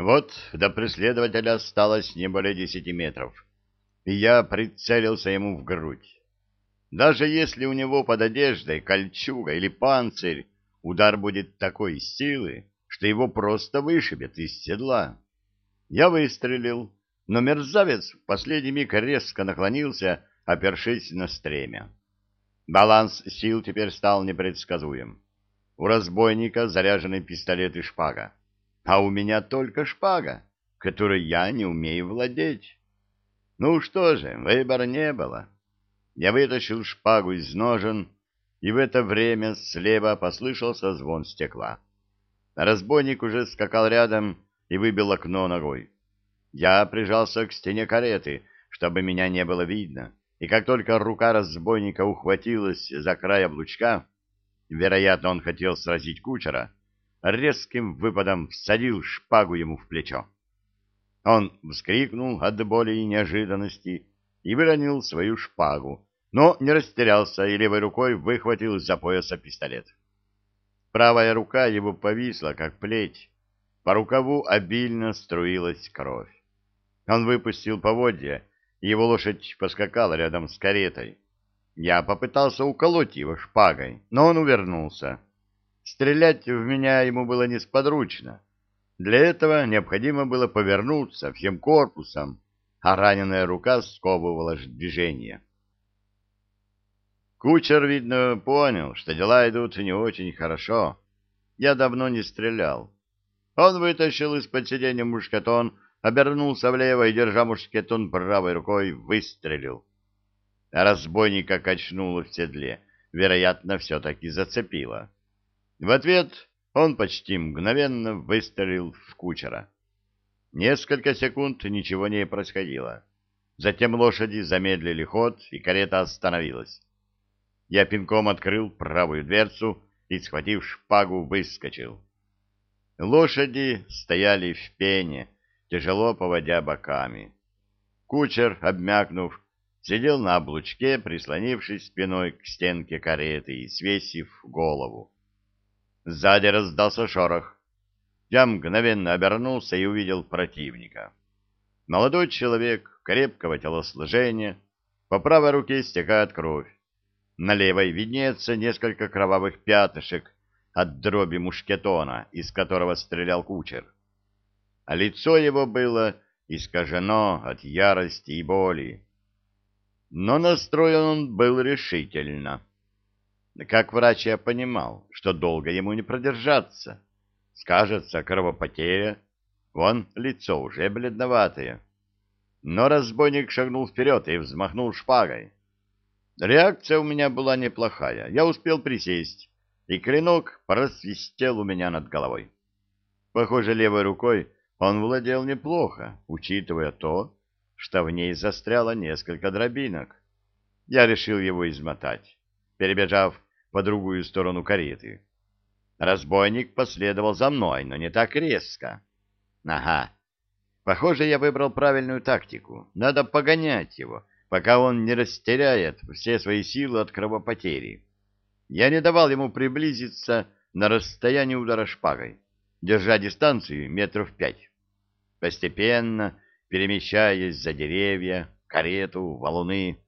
Вот до преследователя осталось не более десяти метров, и я прицелился ему в грудь. Даже если у него под одеждой кольчуга или панцирь, удар будет такой силы, что его просто вышибет из седла. Я выстрелил, но мерзавец в последний миг резко наклонился, опершись на стремя. Баланс сил теперь стал непредсказуем. У разбойника заряженный пистолет и шпага, а у меня только шпага, которой я не умею владеть. Ну что же, выбора не было. Я вытащил шпагу из ножен, и в это время слева послышался звон стекла. Разбойник уже скакал рядом и выбил окно ногой. Я прижался к стене кареты, чтобы меня не было видно, и как только рука разбойника ухватилась за край облучка, вероятно, он хотел сразить кучера, резким выпадом всадил шпагу ему в плечо. Он вскрикнул от боли и неожиданности и выронил свою шпагу, но не растерялся и левой рукой выхватил из-за пояса пистолет. Правая рука его повисла, как плеть. По рукаву обильно струилась кровь. Он выпустил поводья, и его лошадь поскакала рядом с каретой. Я попытался уколоть его шпагой, но он увернулся. Стрелять в меня ему было несподручно. Для этого необходимо было повернуться всем корпусом, а раненая рука сковывала движение. Кучер, видно, понял, что дела идут не очень хорошо. Я давно не стрелял. Он вытащил из-под сиденья мушкетон, обернулся влево и, держа мушкетон правой рукой, выстрелил. Разбойника качнуло в седле. Вероятно, все-таки зацепило. В ответ он почти мгновенно выстрелил в кучера. Несколько секунд ничего не происходило. Затем лошади замедлили ход, и карета остановилась. Я пинком открыл правую дверцу и, схватив шпагу, выскочил. Лошади стояли в пене, тяжело поводя боками. Кучер, обмякнув, сидел на облучке, прислонившись спиной к стенке кареты и свесив голову. Сзади раздался шорох. Я мгновенно обернулся и увидел противника. Молодой человек крепкого телосложения, по правой руке стекает кровь. На левой виднеется несколько кровавых пятышек от дроби мушкетона, из которого стрелял кучер. А лицо его было искажено от ярости и боли. Но настроен он был решительно. Как врач я понимал, что долго ему не продержаться. Скажется кровопотеря, вон лицо уже бледноватое. Но разбойник шагнул вперед и взмахнул шпагой. Реакция у меня была неплохая. Я успел присесть, и клинок просвистел у меня над головой. Похоже, левой рукой он владел неплохо, учитывая то, что в ней застряло несколько дробинок. Я решил его измотать, перебежав по другую сторону кареты. Разбойник последовал за мной, но не так резко. Ага, похоже, я выбрал правильную тактику. Надо погонять его, пока он не растеряет все свои силы от кровопотери. Я не давал ему приблизиться на расстояние удара шпагой, держа дистанцию метров пять. Постепенно, перемещаясь за деревья, карету, валуны,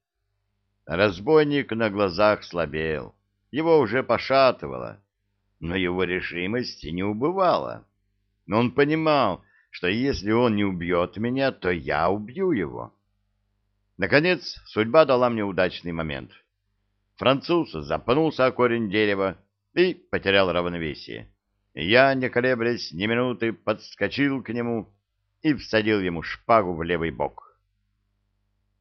разбойник на глазах слабел, его уже пошатывало, но его решимость не убывала. Но он понимал, что если он не убьет меня, то я убью его. Наконец, судьба дала мне удачный момент. Француз запнулся о корень дерева и потерял равновесие. Я, не колеблясь ни минуты, подскочил к нему и всадил ему шпагу в левый бок.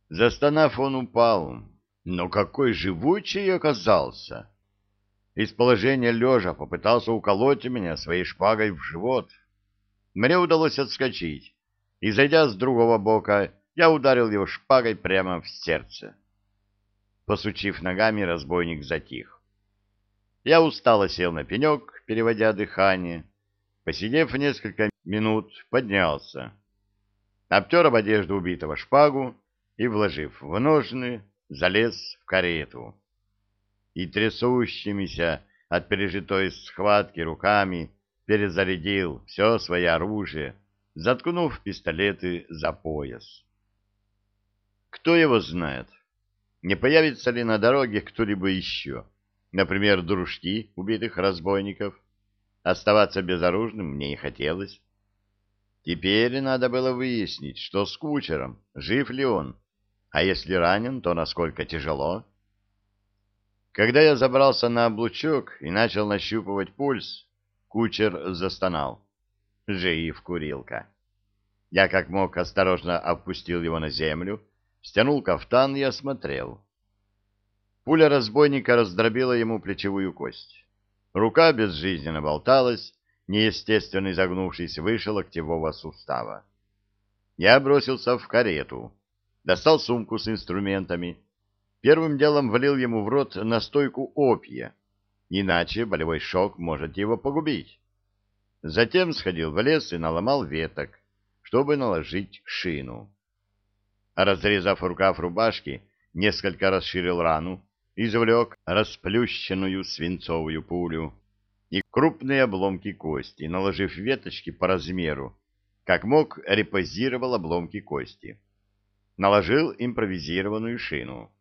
Застонав, он упал. Но какой живучий оказался! Из положения лежа попытался уколоть меня своей шпагой в живот. Мне удалось отскочить, и, зайдя с другого бока, я ударил его шпагой прямо в сердце. Посучив ногами, разбойник затих. Я устало сел на пенек, переводя дыхание. Посидев несколько минут, поднялся. Обтер об одежду убитого шпагу и, вложив в ножны, залез в карету. И трясущимися от пережитой схватки руками перезарядил все свое оружие, заткнув пистолеты за пояс. Кто его знает, не появится ли на дороге кто-либо еще, например, дружки убитых разбойников. Оставаться безоружным мне не хотелось. Теперь надо было выяснить, что с кучером, жив ли он, а если ранен, то насколько тяжело. Когда я забрался на облучок и начал нащупывать пульс, кучер застонал. Жив, курилка. Я как мог осторожно опустил его на землю, стянул кафтан и осмотрел. Пуля разбойника раздробила ему плечевую кость. Рука безжизненно болталась, неестественно изогнувшись выше локтевого сустава. Я бросился в карету, достал сумку с инструментами, первым делом влил ему в рот настойку опия, иначе болевой шок может его погубить. Затем сходил в лес и наломал веток, чтобы наложить шину. Разрезав рукав рубашки, несколько расширил рану, извлек расплющенную свинцовую пулю и крупные обломки кости, наложив веточки по размеру, как мог репозировал обломки кости. Наложил импровизированную шину.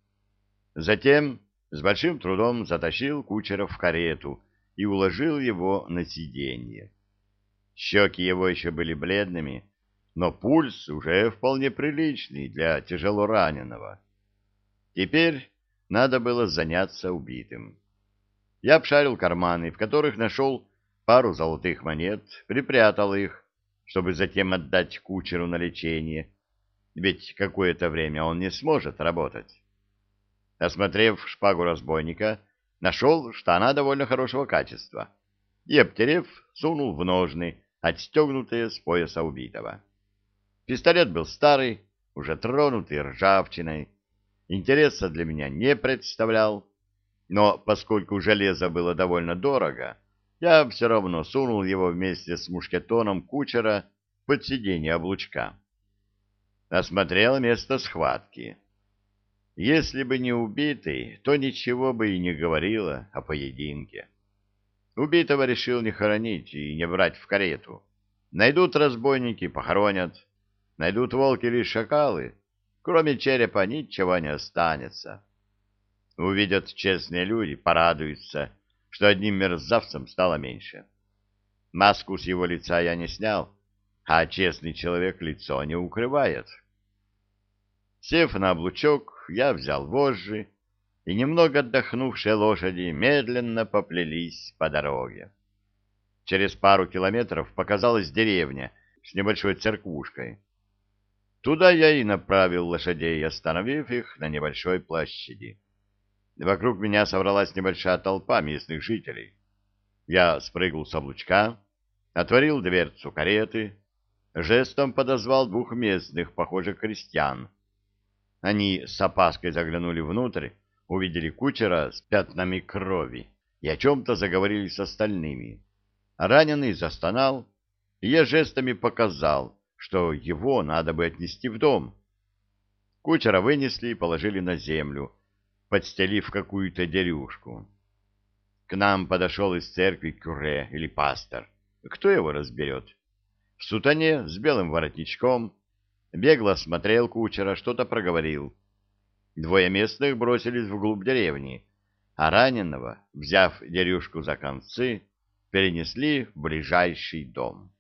Затем с большим трудом затащил кучера в карету и уложил его на сиденье. Щеки его еще были бледными, но пульс уже вполне приличный для тяжело раненого. Теперь надо было заняться убитым. Я обшарил карманы, в которых нашел пару золотых монет, припрятал их, чтобы затем отдать кучеру на лечение, ведь какое-то время он не сможет работать. Осмотрев шпагу разбойника, нашел, что она довольно хорошего качества, и, обтерев, сунул в ножны, отстегнутые с пояса убитого. Пистолет был старый, уже тронутый ржавчиной, интереса для меня не представлял, но поскольку железо было довольно дорого, я все равно сунул его вместе с мушкетоном кучера под сиденье облучка. Осмотрел место схватки. Если бы не убитый, то ничего бы и не говорило о поединке. Убитого решил не хоронить и не брать в карету. Найдут разбойники, похоронят. Найдут волки или шакалы. Кроме черепа ничего не останется. Увидят честные люди, порадуются, что одним мерзавцем стало меньше. Маску с его лица я не снял, а честный человек лицо не укрывает. Сев на облучок, я взял вожжи, и немного отдохнувшие лошади медленно поплелись по дороге. Через пару километров показалась деревня с небольшой церквушкой. Туда я и направил лошадей, остановив их на небольшой площади. Вокруг меня собралась небольшая толпа местных жителей. Я спрыгнул с облучка, отворил дверцу кареты, жестом подозвал двух местных, похожих крестьян, они с опаской заглянули внутрь, увидели кучера с пятнами крови и о чем-то заговорили с остальными. Раненый застонал, и я жестами показал, что его надо бы отнести в дом. Кучера вынесли и положили на землю, подстелив какую-то дерюшку. К нам подошел из церкви кюре или пастор. Кто его разберет? В сутане с белым воротничком, Бегло смотрел кучера, что-то проговорил. Двое местных бросились вглубь деревни, а раненого, взяв дерюшку за концы, перенесли в ближайший дом.